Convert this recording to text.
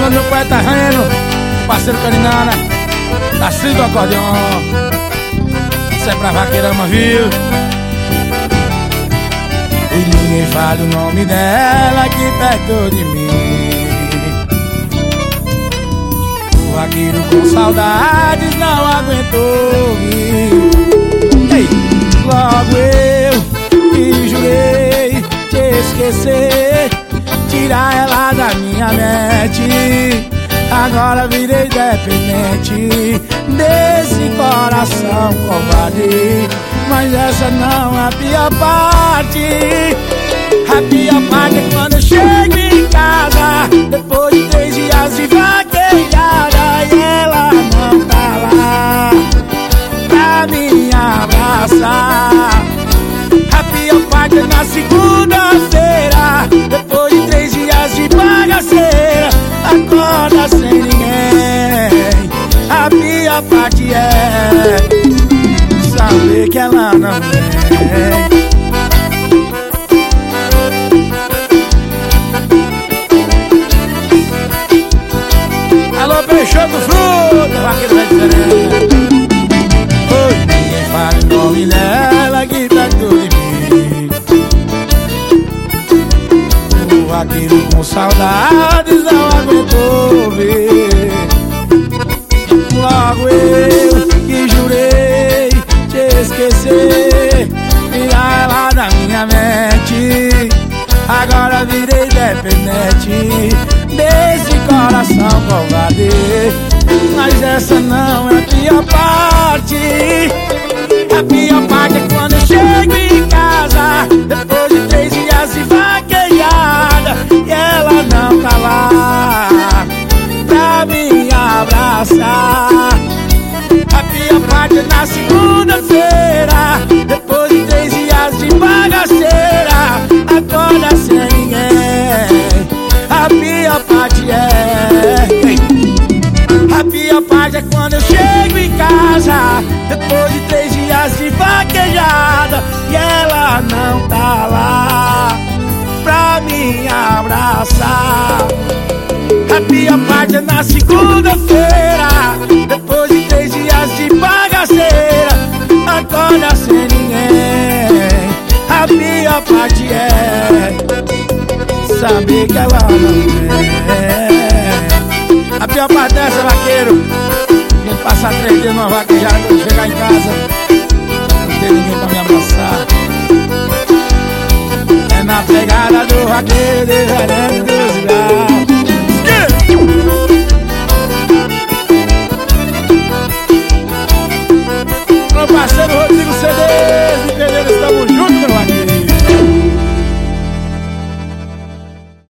do meu poeta Reno, parceiro Carinana, da Cid do Acordeon. Isso é pra vaqueirama, viu? E ninguém fala o nome dela aqui perto de mim. O vaqueiro com saudades não aguentou. Ei, logo eu que jurei te esquecer tirar ela da minha mente. Agora virei dependente Desse coração covarde. Mas essa não é a pior parte. A pior parte é quando chego em casa Depois de três dias de vaquejada E ela não tá lá Pra me abraçar. A pior parte é na segunda-feira pior parte é Saber que ela não vem. Alô, Peixoto Fruta, vaqueiro da diferença Oi, ninguém o nome dela que tá tudo em mim. O vaqueiro com saudades não aguentou ver Logo eu que jurei te esquecer. Tirar ela da minha mente. Agora virei dependente é na segunda-feira Depois de três dias de bagaceira Acorda sem ninguém A pior parte é. A pior parte é quando eu chego em casa Depois de três dias de vaquejada E ela não tá lá Pra me abraçar. A pior parte é na segunda-feira Saber que ela não é A pior parte dessa, vaqueiro. A gente passar três dias numa vaquejada Quando chegar em casa. Não tem ninguém pra me abraçar. É na pegada do vaqueiro de verão